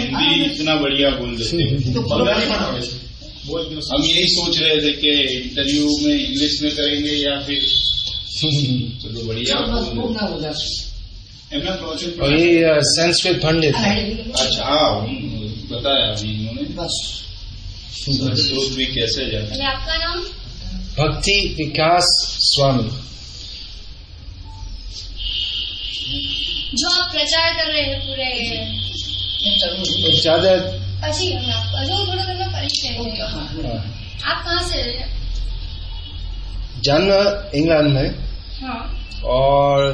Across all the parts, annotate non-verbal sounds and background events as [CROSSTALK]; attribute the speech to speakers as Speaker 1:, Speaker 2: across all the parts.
Speaker 1: हिंदी इतना बढ़िया बोल देते हैं हम यही सोच रहे थे कि इंटरव्यू में इंग्लिश में करेंगे या फिर चलो बढ़िया
Speaker 2: संस्कृत पंडित
Speaker 1: अच्छा हाँ, बताया अभी इन्होंने।
Speaker 3: संस्कृत
Speaker 1: तो भी कैसे
Speaker 4: जाते आपका नाम?
Speaker 2: भक्ति विकास स्वामी।
Speaker 4: जो आप प्रचार कर रहे हैं पूरे
Speaker 2: ज़्यादा
Speaker 3: हाँ,
Speaker 2: हाँ।
Speaker 4: आप कहाँ से
Speaker 2: जन्म इंग्लैंड में। और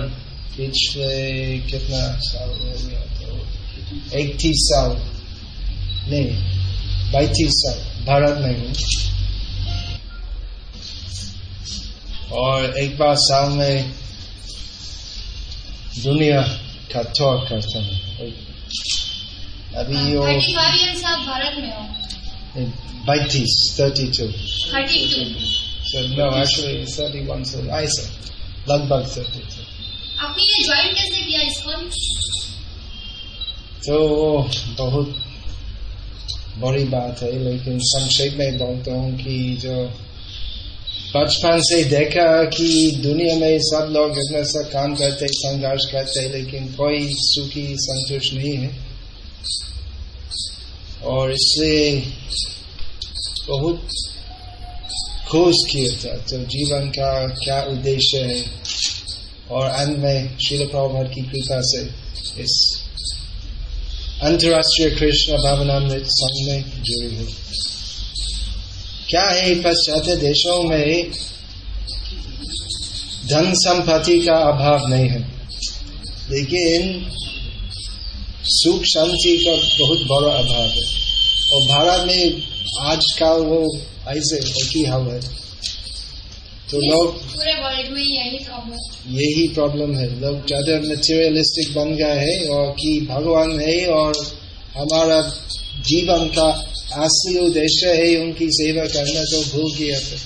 Speaker 2: पिछले कितना साल हो गया तो इकतीस साल। नहीं बैतीस साल भारत में हूँ। और एक बार साल में दुनिया का टूर करता हूँ। अभी
Speaker 4: थर्टी ईयर्स आप भारत में हो।
Speaker 2: बैतीस thirty two
Speaker 4: thirty two
Speaker 2: So no, actually thirty-one. So I said लगभग thirty-two.
Speaker 4: आपने ये ज्वाइन कैसे किया इसको?
Speaker 2: तो बहुत बड़ी बात है लेकिन संक्षेप में बोलता हूँ कि जो बचपन से देखा कि दुनिया में सब लोग इतना सा काम करते संघर्ष करते लेकिन कोई सुखी संतुष्ट नहीं है। और इसलिए बहुत खोज किया था। तो जीवन का क्या उद्देश्य है? और अंत में शिल प्रभुपाद की कृपा से इस अंतर्राष्ट्रीय कृष्ण भावनामृत संघ में जुड़ी हुई क्या है? पाश्चात्य देशों में धन संपत्ति का अभाव नहीं है। लेकिन सुख शांति का बहुत बड़ा अभाव है। और भारत में आज का वो ऐसे एक ही हाल है तो लोग
Speaker 4: पूरे वर्ल्ड में यही प्रॉब्लम
Speaker 2: यही प्रॉब्लम है। लोग ज़्यादा मटेरियलिस्टिक बन गए हैं और कि भगवान है और हमारा जीवन का असली उद्देश्य है उनकी सेवा करना तो भूल गया था।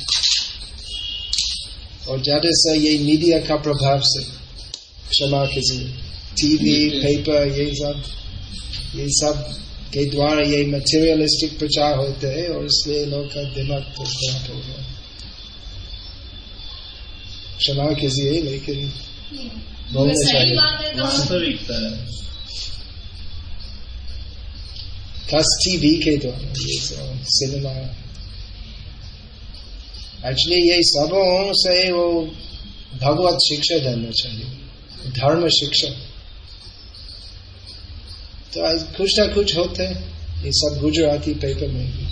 Speaker 2: और ज़्यादा से यही मीडिया का प्रभाव से क्षमा कीजिए। टीवी पेपर ये सब ये सब के द्वारा ये मटेरियलिस्टिक प्रचार होते हैं और इसलिए लोग का दिमाग तो खराब हो गया। क्षमा कीजिए लेकिन बोलना
Speaker 4: सही
Speaker 2: चाहिए।
Speaker 4: बात है तो
Speaker 1: वास्तविकता
Speaker 2: प्लस टीवी के द्वारा ये सिनेमा एक्चुअली ये सबों से वो भगवत शिक्षा जानना चाहिए धर्म शिक्षा। तो आज कुछ ना कुछ होते हैं ये सब गुजराती पेपर में भी।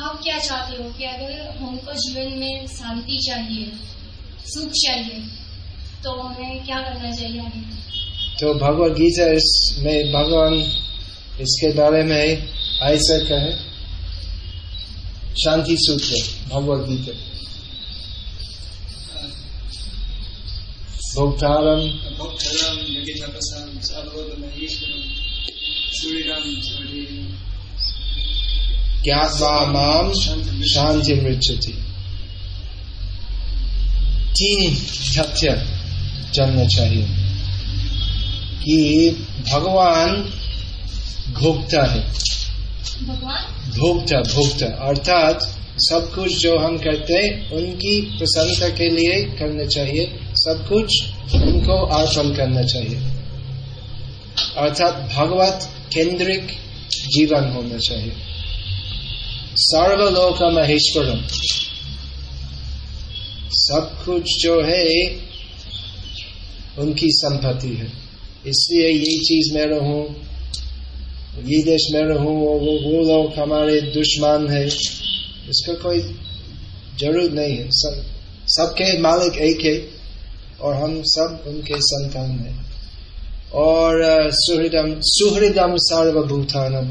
Speaker 4: आप क्या चाहते हो कि अगर हमको जीवन में शांति चाहिए सुख चाहिए तो हमें क्या करना चाहिए
Speaker 2: तो भगवत गीता इसमें भगवान इसके बारे में ऐसा कहे शांति सूत्र भगवत गीता। भोक्तारम ज्ञात्वा माम शांति मृच्छति तीन तथ्य जानना चाहिए? कि भगवान भोक्ता है।
Speaker 4: भोगता
Speaker 2: भोक्ता भोक्ता। अर्थात सब कुछ जो हम करते हैं उनकी प्रसन्नता के लिए करना चाहिए। सब कुछ उनको अर्पण करना चाहिए। अर्थात भगवत केंद्रिक जीवन होना चाहिए। सर्वलोक महेश्वरम। सब कुछ जो है, उनकी संपत्ति है। इसलिए ये चीज़ में रहूँ, ये देश में रहूँ वो वो लोग हमारे दुश्मन है। इसका कोई ज़रूरत नहीं है। सब, सबके मालिक एक है। और हम सब उनके संतान हैं। और सुहृदम सुहृदम सर्वभूतानम।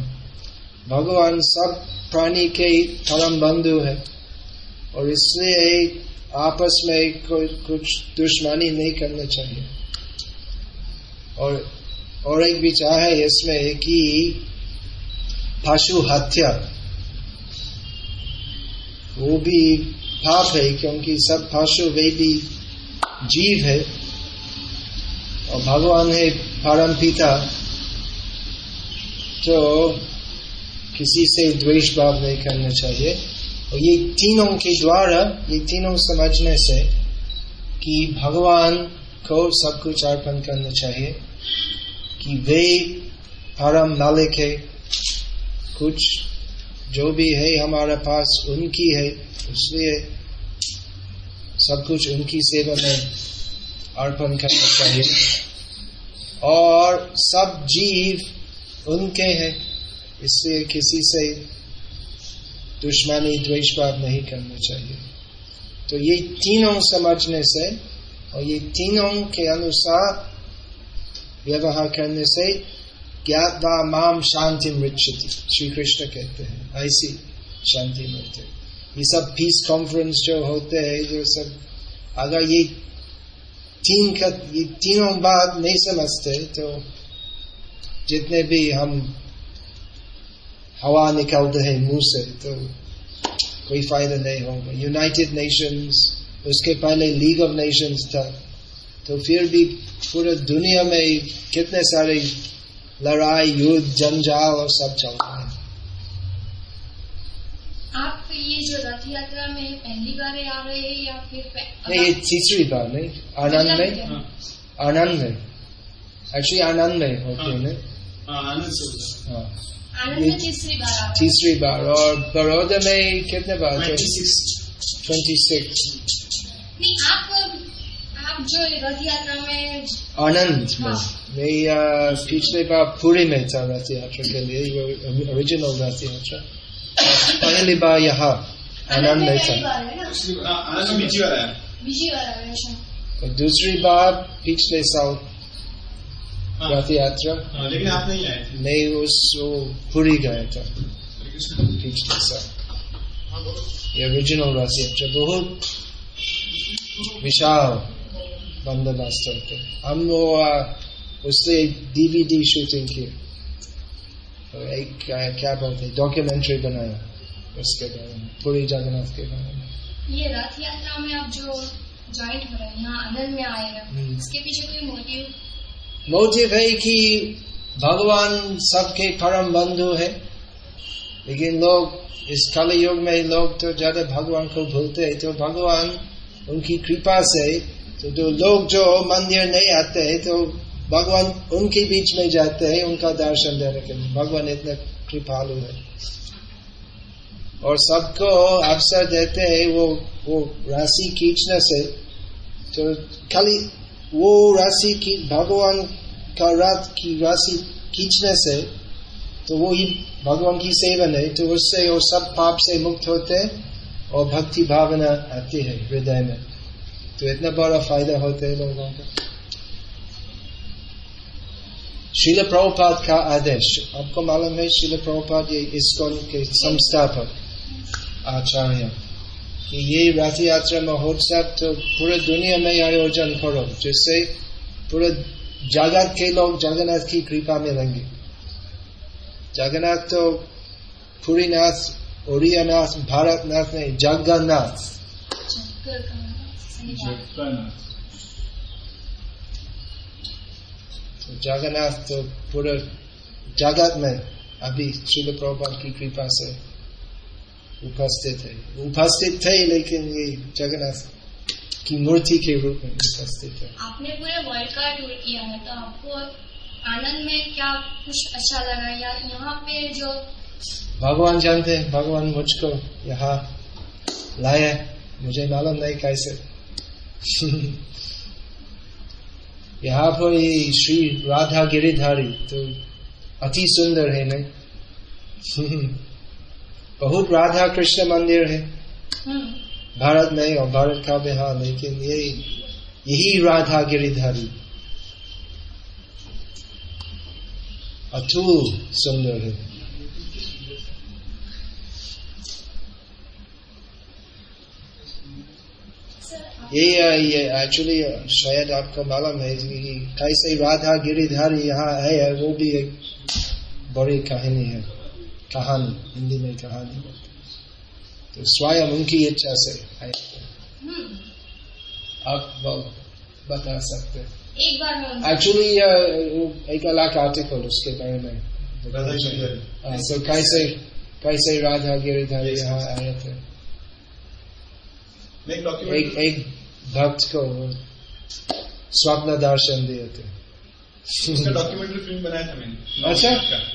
Speaker 2: भगवान सब प्राणी के परम बंधु है। और इसलिए आपस में कोई कुछ दुश्मनी नहीं करना चाहिए। और और एक विचार है इसमें कि पशु हत्या वो भी पाप है क्योंकि सब पशु वे भी जीव है और भगवान है परम पिता तो किसी से द्वेष भाव नहीं करना चाहिए। और ये तीनों के द्वारा, ये तीनों समझने से कि भगवान को सब कुछ अर्पण करना चाहिए, कि वे परम मालिक है। कुछ जो भी है हमारे पास उनकी है इसलिए सब कुछ उनकी सेवा में अर्पण करना चाहिए। और सब जीव उनके हैं इसलिए किसी से दुश्मनी द्वेष नहीं करना चाहिए। तो ये तीनों समझने से और ये तीनों के अनुसार व्यवहार करने से ज्ञातवा माम शांति मृक्षति श्री कृष्ण कहते हैं, ऐसी शांति मिलते ये सब पीस कॉन्फ्रेंस जो होते हैं जो सब, अगर ये तीन का, ये तीनों बात नहीं समझते तो जितने भी हम हवा निकालते हैं मुँह से तो कोई फ़ायदा नहीं होगा। यूनाइटेड नेशंस उसके पहले लीग ऑफ़ नेशंस था तो फिर भी पूरे दुनिया में कितने सारे लड़ाई, युद्ध, जंजाल और सब चल रहा है
Speaker 4: आप ये जो रथ यात्रा में पहली बार आ रहे हैं या फिर
Speaker 2: नहीं ये तीसरी बार नहीं आनंद में आनंद में एक्चुअली आनंद में होते हैं हाँ।
Speaker 4: आनंद में तीसरी बार
Speaker 2: तीसरी बार और बड़ौदा में कितने बार ट्वेंटी सिक्स
Speaker 4: नहीं आप आप जो रथ यात्रा में
Speaker 2: आनंद में।
Speaker 4: हाँ।
Speaker 2: मैं पिछले बार पूरी में था रथ यात्रा के लिए ओरिजिनल रथ यात्रा पहली बार यहाँ आनंद में
Speaker 4: पहली
Speaker 2: था
Speaker 4: बार है ना
Speaker 1: आनंद बीजी वाला है
Speaker 4: बीजी बार आ रहे हैं अच्छा।
Speaker 2: और दूसरी बार पिछले साल रथ यात्रा
Speaker 1: हाँ, लेकिन आप नहीं आए थे।
Speaker 2: उस वो पूरी गया था। पिछले साल ये ओरिजिनल रथ यात्रा बहुत विशाल बंदोबस्त होते हम वो उससे डीवीडी शूटिंग की और एक अ, क्या बोलते डॉक्यूमेंट्री बनाया। उसके बारे में पूरी जगन्नाथ के बारे में।
Speaker 4: ये रथ यात्रा में आप जो ज्वाइंट हो रहे हैं यहाँ आनंद में आए हैं
Speaker 2: हम्म।
Speaker 4: इसके पीछे कोई मोटिव
Speaker 2: मोटिव है कि भगवान सबके परम बंधु है। लेकिन लोग इस कल युग में लोग तो ज़्यादा भगवान को भूलते हैं। तो भगवान उनकी कृपा से तो जो लोग जो मंदिर नहीं आते हैं तो भगवान उनके बीच में जाते हैं, उनका दर्शन देने के लिए। भगवान इतने कृपालु है। और सबको अवसर देते हैं वो वो राशि खींचने से। तो खाली वो राशि की, भगवान का रात की राशि खींचने से तो वो ही भगवान की सेवन है तो उससे वो सब पाप से मुक्त होते हैं और भक्ति भावना आती है हृदय में। तो इतना बड़ा फ़ायदा होता है लोगों को। शिल प्रभुपाद का आदेश आपको मालूम है शिल प्रभुपाद ये इस्कॉन के संस्थापक आचार्य कि ये रथ यात्रा महोत्सव तो पूरे दुनिया में आयोजन करो जिससे पूरे जगत के लोग जगन्नाथ की कृपा मिलेंगे जगन्नाथ तो पुरीनाथ ओरियानाथ भारतनाथ नहीं जगन्नाथ
Speaker 4: चक्कर का सही बात
Speaker 1: जगन्नाथ।
Speaker 2: तो जगन्नाथ तो पूरे जगत में अभी शिल प्रभुपाद की कृपा से उपस्थित है। उपस्थित थे लेकिन ये जगन्नाथ की मूर्ति के रूप में उपस्थित है।
Speaker 4: आपने पूरे वर्ल्ड का टूर किया है तो आपको आनंद में क्या कुछ अच्छा लगा? या यहाँ पे जो
Speaker 2: भगवान जानते हैं भगवान मुझको यहाँ लाए मुझे मालूम नहीं कैसे। [LAUGHS] यहाँ पर ये श्री राधा गिरिधारी तो अति सुंदर है नहीं? [LAUGHS] बहुत राधा कृष्ण मंदिर है।
Speaker 4: हम्म,
Speaker 2: भारत में और भारत का बिहार लेकिन ये यही राधा गिरिधारी। अतुल सुंदर है
Speaker 4: सर आप-
Speaker 2: ये ये एक्चुअली शायद आपको मालूम है कि कैसे राधा गिरिधारी यहाँ है वो भी एक बड़ी कहानी है कहानी हिंदी में कहानी। तो स्वयं उनकी इच्छा से है
Speaker 4: हम्म,
Speaker 2: आप बोल बता सकते एक्चुअली एक अलग आर्टिकल उसके बारे में। हाँ, तो कैसे कैसे राधा गिरिधर यहाँ आए थे।
Speaker 5: एक
Speaker 2: एक भक्त को स्वप्न दर्शन दिए थे।
Speaker 5: डॉक्यूमेंट्री फ़िल्म बनाया था मैंने।
Speaker 2: अच्छा।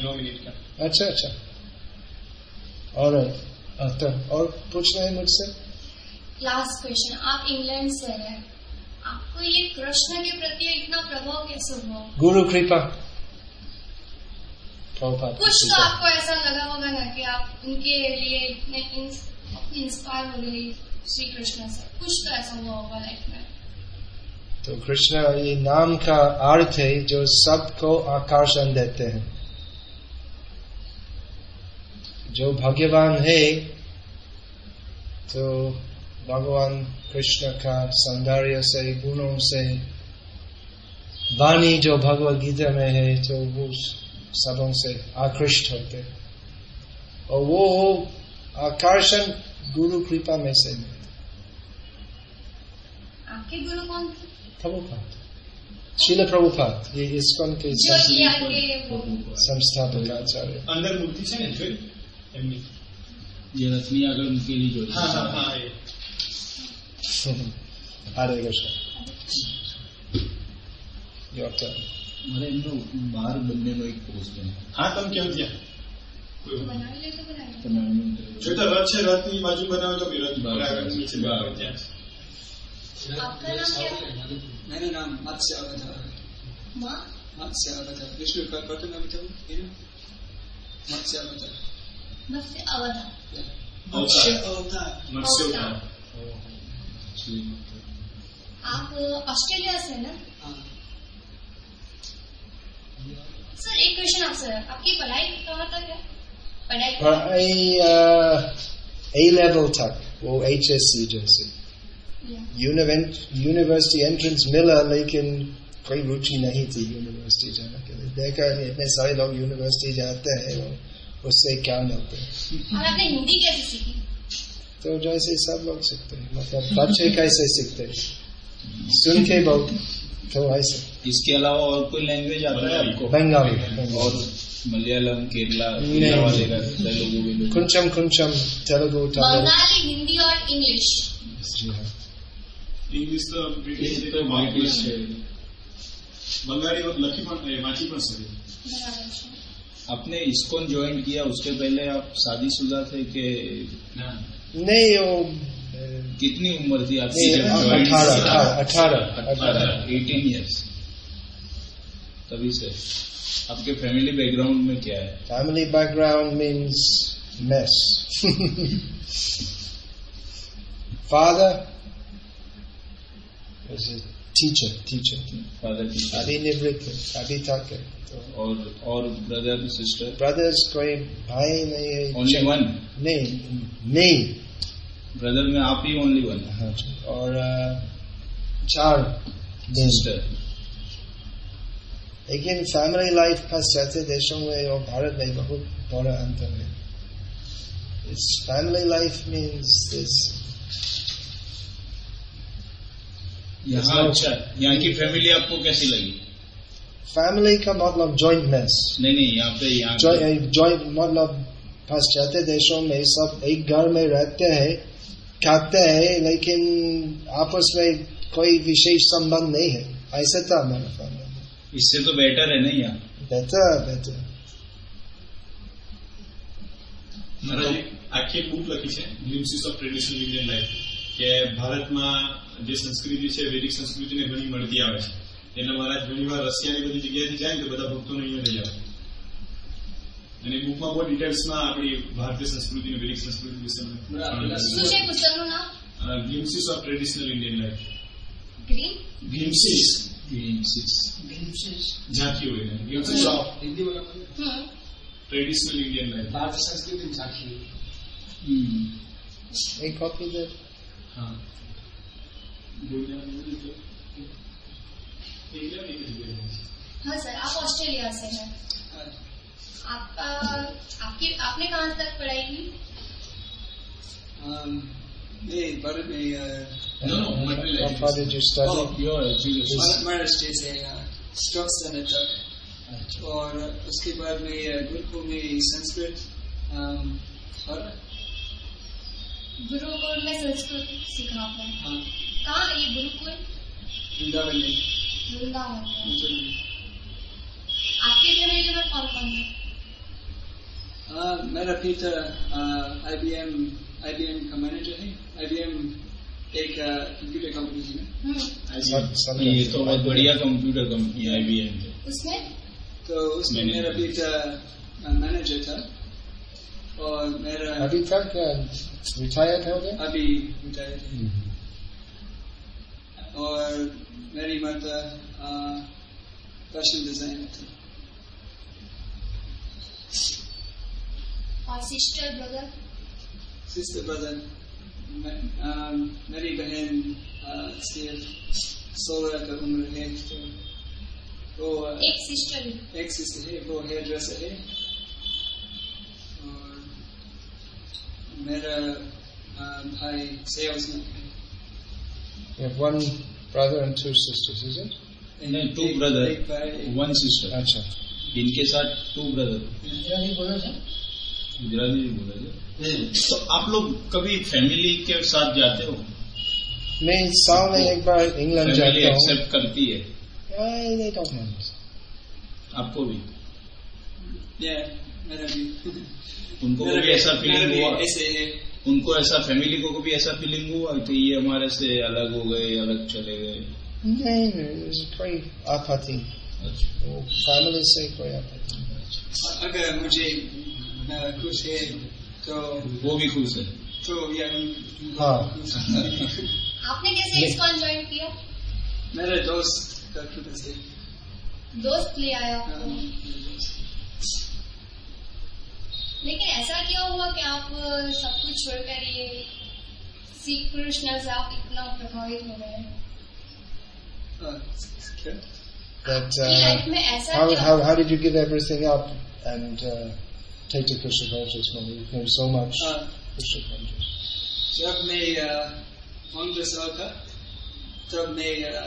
Speaker 5: नौ मिनट का।
Speaker 2: अच्छा अच्छा। और तो और पूछना है मुझसे?
Speaker 4: लास्ट क्वेश्चन आप इंग्लैंड से हैं। आपको ये कृष्ण के प्रति इतना प्रभाव कैसे हुआ?
Speaker 2: गुरु कृपा।
Speaker 4: कुछ तो आपको ऐसा लगा होगा ना कि आप उनके लिए इतने इंस्पायर हो गए श्री कृष्ण से कुछ तो ऐसा हुआ होगा लाइफ में।
Speaker 2: तो कृष्ण ये नाम का अर्थ है जो सबको आकर्षण देते हैं। जो भाग्यवान है तो भगवान कृष्ण का सौंदर्य से, गुणों से, वाणी जो भगवत गीता में है तो वो सबों से आकृष्ट होते हैं। और वो आकर्षण गुरु कृपा में से मिलता
Speaker 4: आपके गुरु कौन थे
Speaker 2: प्रभुपाद शिल प्रभुपाद ये इस्कॉन के
Speaker 4: जो
Speaker 2: संस-
Speaker 4: ये आगे वो
Speaker 2: संस्थापक आचार्य
Speaker 5: અંદર મૂર્તિ છે ને જોઈ એમની
Speaker 1: જે રથની આગળ મૂકેલી જોઈ
Speaker 5: હા હા હા એ
Speaker 2: હરે કૃષ્ણ Your turn.
Speaker 1: મારે એમનો બાર બંનેનો એક પોસ્ટ છે
Speaker 5: હા તમે કેમ ત્યાં કોઈ
Speaker 4: बनाने ले तो बनाए
Speaker 1: તમે એમનું-
Speaker 5: જોઈતા રથ છે રથની બાજુ બનાવ્યો તો બી રથ
Speaker 1: બરાબર.
Speaker 5: આગળ નીચે બરાબર ત્યાં છે.
Speaker 4: नाम
Speaker 6: मेरा नाम मत्स्य मत्स्य विष्णु मत्स्य
Speaker 4: मत्स्य आप ऑस्ट्रेलिया से ना?
Speaker 6: हाँ।
Speaker 4: सर एक क्वेश्चन आपसे आपकी पढ़ाई कहाँ तक है? पढ़ाई
Speaker 2: पढ़ाई ए लेवल तक वो एच एस सी जैसे यूनिवर्सिटी एंट्रेंस मिला लेकिन कोई रुचि नहीं थी यूनिवर्सिटी जाने के लिए देखा इतने सारे लोग यूनिवर्सिटी जाते हैं और उससे क्या मिलते हैं
Speaker 4: हिंदी कैसे सीखी
Speaker 2: तो जैसे सब लोग सीखते हैं मतलब बच्चे कैसे सीखते हैं सुन के बहुत तो ऐसे
Speaker 1: इसके अलावा और कोई लैंग्वेज आता है आपको?
Speaker 2: बंगाली
Speaker 1: और मलयालम केरला
Speaker 2: नहीं।
Speaker 1: केरला वाले का तेलुगु
Speaker 2: कुंचम कुंचम तेलुगु
Speaker 4: बंगाली हिंदी और इंग्लिश।
Speaker 2: जी हाँ।
Speaker 1: इंग्लिश तो British British.
Speaker 5: He is the British. Bengali और लखीमन
Speaker 4: माचीमन से।
Speaker 1: आपने इसकोन ज्वाइन किया उसके पहले आप शादीशुदा थे कि
Speaker 2: नहीं वो
Speaker 1: कितनी उम्र थी आपकी
Speaker 2: अठारह अठारह अठारह
Speaker 1: एटीन ईयर्स तभी से। आपके फैमिली बैकग्राउंड में क्या है?
Speaker 2: Family background means mess father was a teacher, teacher.
Speaker 1: की
Speaker 2: अभी तक है. तो
Speaker 1: और और ब्रदर सिस्टर
Speaker 2: brothers कोई भाई नहीं है.
Speaker 1: ओनली वन
Speaker 2: नहीं, नहीं.
Speaker 1: ब्रदर में आप ही ओनली वन
Speaker 2: हाँ और चार
Speaker 1: सिस्टर
Speaker 2: लेकिन फैमिली लाइफ पाश्चात्य देशों में और भारत में बहुत बड़ा अंतर है। फैमिली लाइफ मीन्स दिस
Speaker 1: यहाँ अच्छा यहाँ की फैमिली आपको कैसी लगी?
Speaker 2: फैमिली का मतलब ज्वाइंटनेस
Speaker 1: नहीं नहीं यहाँ पे
Speaker 2: ज्वाइंट मतलब पाश्चात्य देशों में सब एक घर में रहते हैं खाते हैं लेकिन आपस में कोई विशेष संबंध नहीं है। ऐसे था हमारा फैमिली
Speaker 1: इससे तो बेटर है ना यहाँ।
Speaker 2: बेहतर बेहतर
Speaker 5: महाराज आखी बुक है। ऑफ़ ट्रेडिशनल इंडियन लाइफ કે ભારતમાં જે સંસ્કૃતિ છે વૈદિક સંસ્કૃતિને ઘણી મળતી આવે છે એટલે મહારાજ ઘણી વાર રશિયાની બધી જગ્યાએથી જાય ને તો બધા ભક્તોને અહીંયા લઈ આવે અને બુકમાં બહુ ડિટેલ્સમાં આપણી ભારતીય સંસ્કૃતિ અને વૈદિક સંસ્કૃતિ વિશે glimpses of traditional
Speaker 4: Indian
Speaker 5: life
Speaker 1: glimpses glimpses
Speaker 5: ઝાંખી હોય glimpses of
Speaker 6: traditional Indian life ભારતીય
Speaker 1: સંસ્કૃતિ
Speaker 2: ઝાંખી They copy
Speaker 5: that.
Speaker 4: हाँ। सर आप ऑस्ट्रेलिया से हैं। आपका आपकी आपने कहाँ तक पढ़ाई की?
Speaker 6: भारत में
Speaker 5: No, no, material
Speaker 2: How did you study?
Speaker 1: Your education.
Speaker 6: से स्टॉक सेनेटर और उसके बाद में गुरुकुल में संस्कृत और
Speaker 4: गुरुकुल में संस्कृत सीखा आपने
Speaker 6: हाँ,
Speaker 4: कहाँ है ये गुरुकुल?
Speaker 6: वृंदावन में।
Speaker 4: वृंदावन में। आपके फैमिली में कौन कौन है?
Speaker 6: हाँ, मेरा पिता I B M I B M का मैनेजर है। आई बी एम एक कंप्यूटर कंपनी है। ना
Speaker 4: हम्म,
Speaker 2: सब सब
Speaker 1: ये तो बहुत बढ़िया कंप्यूटर कंपनी आईबीएम के
Speaker 4: उसमें?
Speaker 6: तो उसमें मेरा पिता मैनेजर था। और मेरा
Speaker 2: अभी तक रिटायर्ड हो गया
Speaker 6: अभी रिटायर्ड है और मेरी माता फ़ैशन डिज़ाइनर थी।
Speaker 4: और सिस्टर ब्रदर
Speaker 6: सिस्टर ब्रदर मेरी बहन अ, सिर्फ़ सोलह का उम्र है तो वो अ,
Speaker 4: एक सिस्टर है।
Speaker 6: एक सिस्टर है वो हेयर ड्रेसर है और मेरा भाई salesman
Speaker 2: You have one brother and two sisters, is it?
Speaker 1: Brother
Speaker 6: एक भाई
Speaker 1: वन सिस्टर
Speaker 2: अच्छा
Speaker 1: इनके साथ टू ब्रदर
Speaker 2: गुजराती बोला था?
Speaker 1: गुजराती भी बोला जाए तो आप लोग कभी फैमिली के साथ जाते हो?
Speaker 2: मैं साल में एक बार इंग्लैंड
Speaker 1: फैमिली
Speaker 2: जाता हूँ।
Speaker 1: एक्सेप्ट करती है?
Speaker 2: I-.
Speaker 1: आपको भी?
Speaker 6: Yeah, मेरा भी।
Speaker 1: उनको भी ऐसा फीलिंग हुआ।
Speaker 6: ऐसे है
Speaker 1: उनको ऐसा फैमिली को भी ऐसा फीलिंग हुआ कि ये हमारे से अलग हो गए अलग चले गए?
Speaker 2: नहीं कोई आपत्ति
Speaker 1: अच्छा।
Speaker 2: वो फैमिली से कोई आपत्ति नहीं।
Speaker 6: अगर मुझे खुश है तो
Speaker 1: वो भी खुश है।
Speaker 6: तो
Speaker 2: हाँ। [LAUGHS]
Speaker 4: आपने कैसे
Speaker 2: नहीं।
Speaker 4: इस्कॉन ज्वाइन किया?
Speaker 6: मेरे दोस्त का से।
Speaker 4: दोस्त ले आया लेकिन ऐसा क्या हुआ कि आप सब कुछ छोड़कर ये सिख कृष्ण से आप इतना प्रभावित हो गए
Speaker 6: अ, क्या
Speaker 2: That
Speaker 4: आपकी
Speaker 2: uh,
Speaker 4: लाइफ में ऐसा
Speaker 2: how,
Speaker 4: क्या
Speaker 2: how how did you give everything up and uh, take to Krishna consciousness when you became so much
Speaker 6: a,
Speaker 2: Krishna conscious?
Speaker 6: जब मैं पंद्रह साल था तब मैं अ,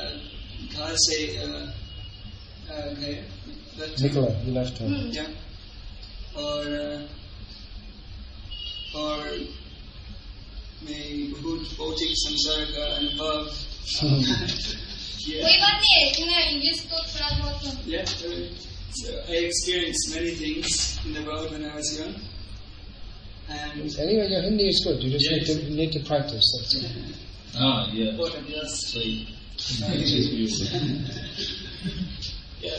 Speaker 6: घर से अ, अ, गया
Speaker 2: Nicola, you left home.
Speaker 4: हम्म,
Speaker 6: या और अ,
Speaker 4: Or may good coaching samsarga and above.
Speaker 6: yeah. yeah. So I experienced many things in the world when I was young. And
Speaker 2: anyway, your Hindi is good. You just
Speaker 1: yes.
Speaker 2: need, to, need to practice. That's it. [LAUGHS]
Speaker 1: Ah, yeah.
Speaker 6: What a yes. yeah.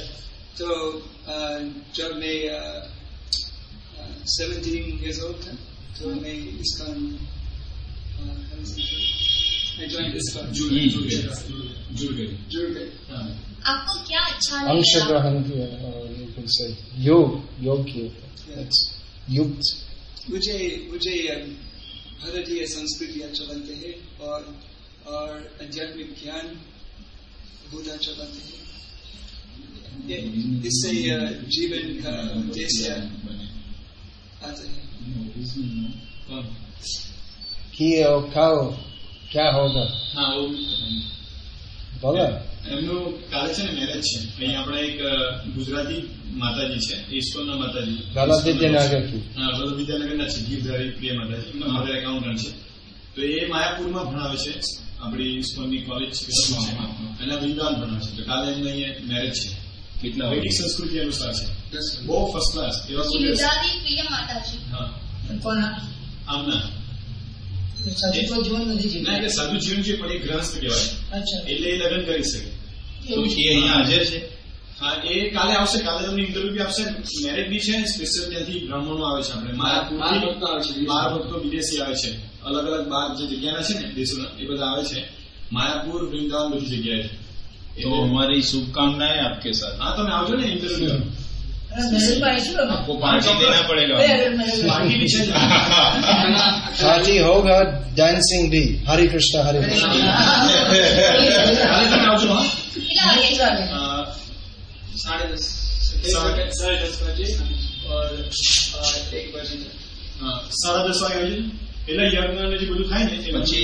Speaker 6: So, uh, Job May, uh, uh, 17 years old. Huh? तो मैं इसका I joined ISKCON.
Speaker 1: जुड़ जुड़ गए जुड़ गए
Speaker 6: जुड़ गए
Speaker 1: हाँ
Speaker 4: आपको क्या अच्छा
Speaker 2: अंश ग्रहण किया, you can say योग, योग किया. युक्त.
Speaker 6: मुझे मुझे भारतीय संस्कृति अच्छा लगते हैं और और आध्यात्मिक ज्ञान बहुत अच्छा लगते हैं। ये- इससे जीवन का उद्देश्य आता है
Speaker 1: कौन?
Speaker 2: कि और कल क्या होगा?
Speaker 5: હા ઓ
Speaker 2: बोला.
Speaker 5: એમનું કાલે છે ને મેરેજ છે અહીં આપણે એક અ, ગુજરાતી માતાજી છે ઈશ્વરના માતાજી
Speaker 2: Bala Vidyanagar ki.
Speaker 5: હા વલ્લભ વિદ્યાનગરના છે ગીરધારી પ્રિય માતાજી એમના મધર એકાઉન્ટન્ટ છે તો એ માયાપુરમાં ભણાવે છે આપણી ઈશ્વરની કોલેજ છે સ્કૂલ છે એના વૃંદાવન ભણાવે છે તો કાલે એમને અહીંયા મેરેજ છે
Speaker 1: કેટલા
Speaker 5: વૈદિક સંસ્કૃતિ અનુસાર છે બહુ ફર્સ્ટ ક્લાસ એવા હા સાધુ જીવન છે પણ એ ગ્રહસ્થ કહેવાય એટલે એ લગ્ન કરી શકે।
Speaker 1: હાજર છે?
Speaker 5: હા એ કાલે આવશે. કાલે તમને ઇન્ટરવ્યુ બી આપશે. મેરેજ બી છે. સ્પેશિયલ ત્યાંથી બ્રાહ્મણો આવે છે આપણે.
Speaker 6: મારા
Speaker 5: પૂર્વી
Speaker 6: ભક્તો આવે છે
Speaker 5: બાર ભક્તો વિદેશી આવે છે. અલગ અલગ બાર જે જગ્યાના છે ને દેશોના એ બધા આવે છે. માયાપુર વૃંદાવન બધી જગ્યાએ
Speaker 1: तो हमारी शुभकामनाएं आपके साथ
Speaker 5: હા તમે આવજો ને ઇન્ટરવ્યુ
Speaker 3: અને મેરેજમાં આવીશું ને
Speaker 1: आपको पार्टी देना पड़ेगा
Speaker 3: કઈ આગળ મેરેજ
Speaker 5: બાકી બી છે જ.
Speaker 2: पार्टी होगा [LAUGHS] डांसिंग भी हरे कृष्णा हरे कृष्णा
Speaker 5: કાલે તમે આવજો હા
Speaker 4: કેટલા વાગે
Speaker 3: કેટલા વાગે?
Speaker 5: અ,
Speaker 6: साढ़े दस
Speaker 5: साढ़े-
Speaker 6: साढ़े दस बजे और अ, एक बजे तक
Speaker 5: હા, સાડા દસ વાગે આવજો એટલે યજ્ઞ ને જે બધું થાય ને એ બધું
Speaker 1: પછી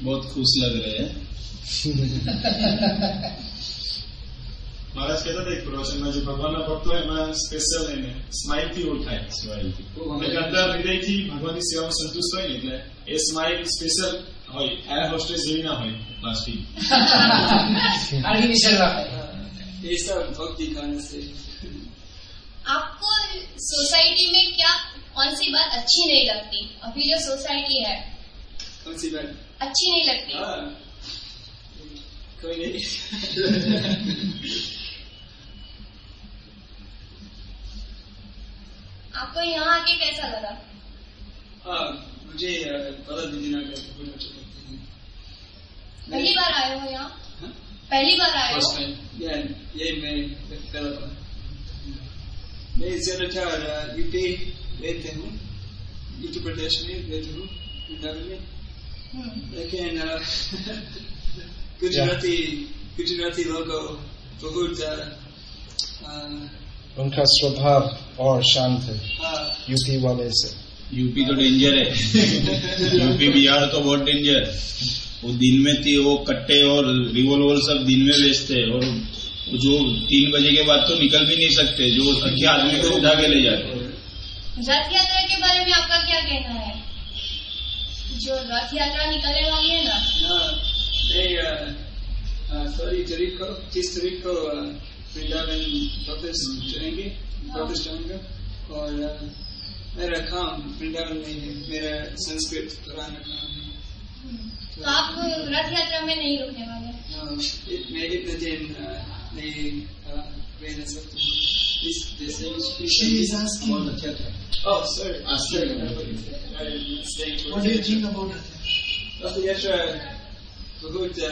Speaker 1: बहुत खुश लग रहे हैं
Speaker 5: મહારાજ કહેતા હતા એક પ્રવચનમાં જે ભગવાનના ભક્તો હોય એમાં સ્પેશિયલ એને સ્માઇલ થી ઓળખાય
Speaker 1: Smile.
Speaker 5: એટલે કે અંદર હૃદયથી ભગવાનની સેવામાં સંતુષ્ટ હોય ને એટલે એ સ્માઇલ સ્પેશિયલ હોય એર હોસ્ટેસ જેવી ના હોય પ્લાસ્ટિક
Speaker 3: આર્ટિફિશિયલ રાખે
Speaker 6: ये सब भक्ति गाने से
Speaker 4: आपको सोसाइटी में क्या कौन सी बात अच्छी नहीं लगती अभी जो सोसाइटी है
Speaker 6: कौन सी बात
Speaker 4: अच्छी नहीं लगती।
Speaker 6: हाँ। कोई नहीं।
Speaker 4: आपको यहाँ आके कैसा लगा?
Speaker 6: हाँ मुझे अच्छा लगता है।
Speaker 4: पहली बार आए हो यहाँ?
Speaker 6: हाँ?
Speaker 4: पहली बार आए हो?
Speaker 6: ये मैं पहला बार मैं ज़्यादातर अ, यूपी रहते हूँ उत्तर प्रदेश में रहती हूँ में। लेकिन [LAUGHS] गुजराती गुजराती लोगों बहुत अ,
Speaker 2: उनका स्वभाव और शांत है।
Speaker 6: हाँ।
Speaker 2: यूपी वाले से।
Speaker 1: यूपी तो डेंजर है। [LAUGHS] यूपी बिहार तो बहुत डेंजर वो दिन में थी वो कट्टे और रिवॉल्वर सब दिन में बेचते हैं और जो तीन बजे के बाद तो निकल भी नहीं सकते जो अज्ञे आदमी को उठा के ले जाते हैं।
Speaker 4: रथ यात्रा के बारे में आपका क्या कहना है? जो रथ यात्रा निकलने वाली है ना।
Speaker 6: हाँ, मैं सॉरी तारीख को तीस तारीख को वृंदावन वापस जाएँगे वापस जाऊँगा और मेरा काम वृंदावन में है मेरा संस्कृत पढ़ाना काम है।
Speaker 4: तो आप रथ यात्रा में नहीं रुकने वाले?
Speaker 6: हाँ, मैं इतने दिन नहीं रह नहीं सकता हूँ। इस जैसे
Speaker 3: She is asking.
Speaker 6: बहुत अच्छा था। Oh, sorry.
Speaker 1: Asking.
Speaker 6: I'm
Speaker 3: What do you think about it?
Speaker 6: यात्रा बहुत अ,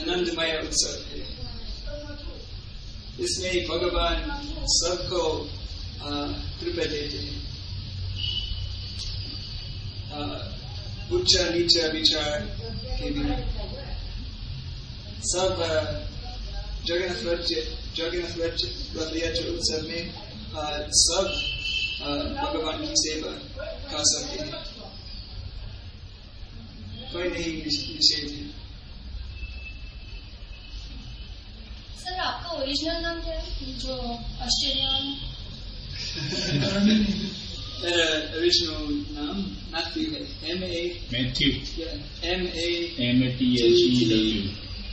Speaker 6: आनंदमय उत्सव है इसमें भगवान सबको कृपा देते हैं ऊँचा नीचा विचार के बिना सब जगन्नाथ जगन्नाथ रथ यात्रा उत्सव में सब भगवान की सेवा कर सकते हैं कोई नहीं निषेध है
Speaker 4: सर आपका ओरिजिनल नाम क्या है जो ऑस्ट्रेलिया में
Speaker 6: मेरा ओरिजिनल नाम मैथ्यू है
Speaker 1: M A Matthew
Speaker 6: M A M A T H E W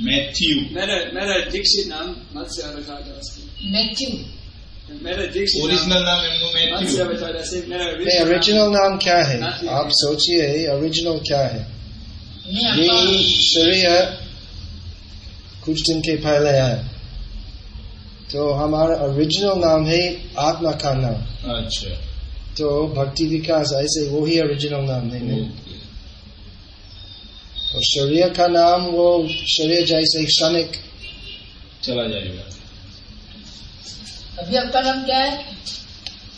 Speaker 6: Matthew मेरा मेरा दीक्षित नाम मत्स्य अवतार दास है।
Speaker 3: मैथ्यू
Speaker 6: मेरा दीक्षित नाम
Speaker 1: ओरिजिनल नाम एमनो
Speaker 6: मत्स्य
Speaker 1: मैथ्यू
Speaker 6: अवतार दास मेरा
Speaker 2: नहीं ओरिजिनल नाम क्या है?
Speaker 6: Matthew.
Speaker 2: आप सोचिए ओरिजिनल क्या है? ये शरीर कुछ दिन के पहले है। तो हमारा ओरिजिनल नाम है आत्मा का नाम।
Speaker 1: अच्छा।
Speaker 2: तो भक्ति विकास ऐसे वो ही ओरिजिनल नाम है। और शरीर का नाम वो शरीर जैसे क्षणिक
Speaker 1: चला जाएगा।
Speaker 3: अभी आपका नाम क्या है?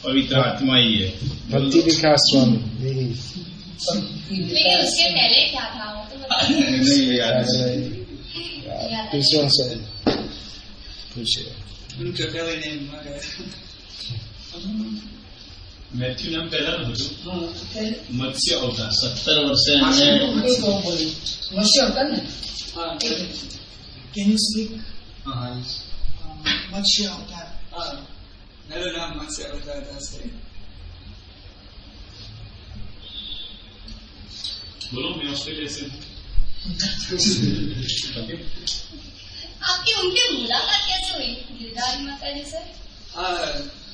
Speaker 1: पवित्र आत्मा ही है।
Speaker 2: भक्ति विकास स्वामी।
Speaker 4: लेकिन उसके पहले क्या था? वो तो [LAUGHS]
Speaker 1: नहीं याद है
Speaker 2: पहले दूसरों से पूछिए।
Speaker 6: उनका पहले नेम मगर
Speaker 5: મેથ્યુ નામ પહેલાનું હતું
Speaker 3: हाँ, okay.
Speaker 5: મત્સ્ય અવતાર
Speaker 1: सत्तर वर्ष
Speaker 3: एक
Speaker 1: हमने
Speaker 3: और बोलिए मत्स्य होता है ना
Speaker 6: हाँ
Speaker 3: कैन यू स्पीक
Speaker 6: हाँ हाँ
Speaker 3: मत्स्य होता है
Speaker 6: हाँ मेरा नाम मत्स्य अवतार दास है
Speaker 5: બોલો મેં ઓસ્ટ્રેલિયા से
Speaker 4: आपकी उनकी मुलाकात कैसे हुई गिरधारी माता जी से
Speaker 6: हाँ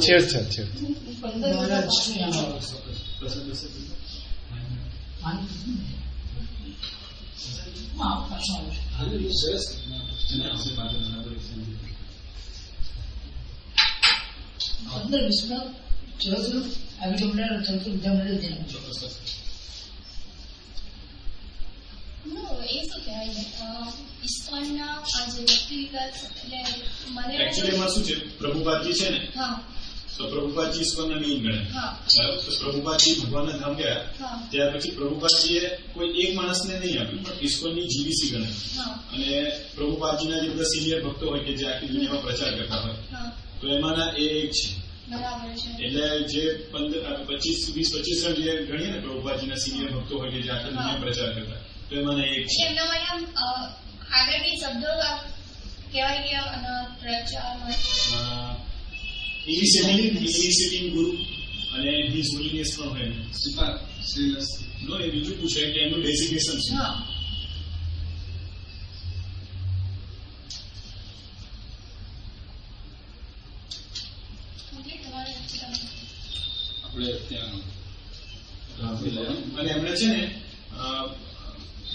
Speaker 3: certo certo అందరు విశ్వ చదువు
Speaker 5: అవి కూడా
Speaker 4: చదువు విద్యార్థులు No, it's okay. Uh, ઇસ્કોનના આજે ઇલેક્ટ્રિકલ એટલે મને
Speaker 5: એકચ્યુઅલી એમાં શું છે? પ્રભુપાદજી છે ને?
Speaker 4: હા.
Speaker 5: તો પ્રભુપાદજી ઇસ્કોનના મેઇન ગણે. બરાબર? તો પ્રભુપાદજી ભગવાનના ધામ ગયા. ત્યાર પછી પ્રભુપાદજીએ કોઈ એક માણસને નહીં આપ્યું પણ ઇસ્કોનની જીવીસી ગણે. અને પ્રભુપાદજીના જે બધા સિનિયર ભક્તો હોય કે જે આખી દુનિયામાં પ્રચાર કરતા હોય તો એમાંના એ એક છે. એટલે જે પંદર પચીસ વીસ પચીસ જણ જે ગણીએ ને પ્રભુપાદજીના સિનિયર ભક્તો હોય કે જે આખી દુનિયા પ્રચાર કરતા
Speaker 4: આગળની શબ્દો કહેવાય ગયા અને
Speaker 5: અને હિઝ હોલીનેસ પણ હોય. નો એ બીજું પૂછાય કે એનું ડેઝિગ્નેશન છે હા.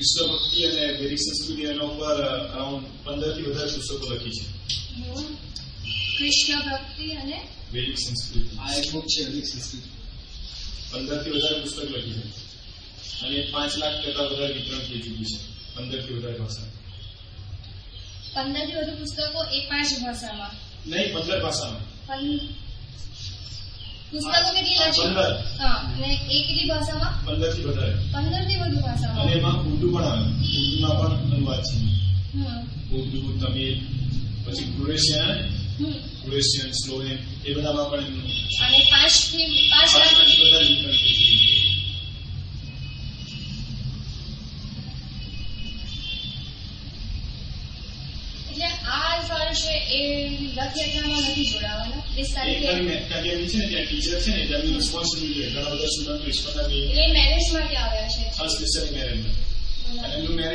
Speaker 5: વિશ્વ ભક્તિ અને વૈદિક સંસ્કૃતિ એના ઉપર અરાઉન્ડ પંદરથી વધારે પુસ્તકો લખી છે.
Speaker 4: કૃષ્ણ ભક્તિ અને
Speaker 5: વૈદિક સંસ્કૃતિ.
Speaker 6: આ એક બુક છે અધિક સંસ્કૃત.
Speaker 5: પંદરથી વધારે પુસ્તક લખી છે. અને પાંચ લાખ કરતા વધારે વિતરણ થઈ ચુક્યું છે. પંદરથી વધારે ભાષા.
Speaker 4: પંદરથી વધુ પુસ્તકો એ પાંચ ભાષામાં?
Speaker 5: નહીં પંદર ભાષામાં.
Speaker 4: પુસ્તકો કેટલી લખી હા અને એ કેટલી ભાષામાં?
Speaker 5: પંદરથી વધારે.
Speaker 4: પંદરથી વધુ
Speaker 5: અને એમાં ઉર્દુ પણ આવે. ઉર્દુમાં પણ અનુવાદ છે. ઉર્દુ તમિલ પછી ક્રોએશિયા ક્રોએશિયન સ્લોવેન એ બધામાં પણ
Speaker 4: અને પાંચ પાંચ લાખ
Speaker 5: પાંચમાંથી વધારે વિતરણ થઈ ચૂક્યું છે.
Speaker 4: એટલે છે એ રથયાત્રામાં નથી જોડાવાના. વીસ તારીખે
Speaker 5: છે ને ત્યાં ટીચર છે ને તેમની રિસ્પોન્સિબિલિટી ઘણા બધા સ્ટુડન્ટો ઈશ્વરના બી
Speaker 4: એટલે મેરેજ માટે આવ્યા છે.
Speaker 5: ખાસ સ્પેશિયલી મેરેજમાં અને એમનું મેરેજ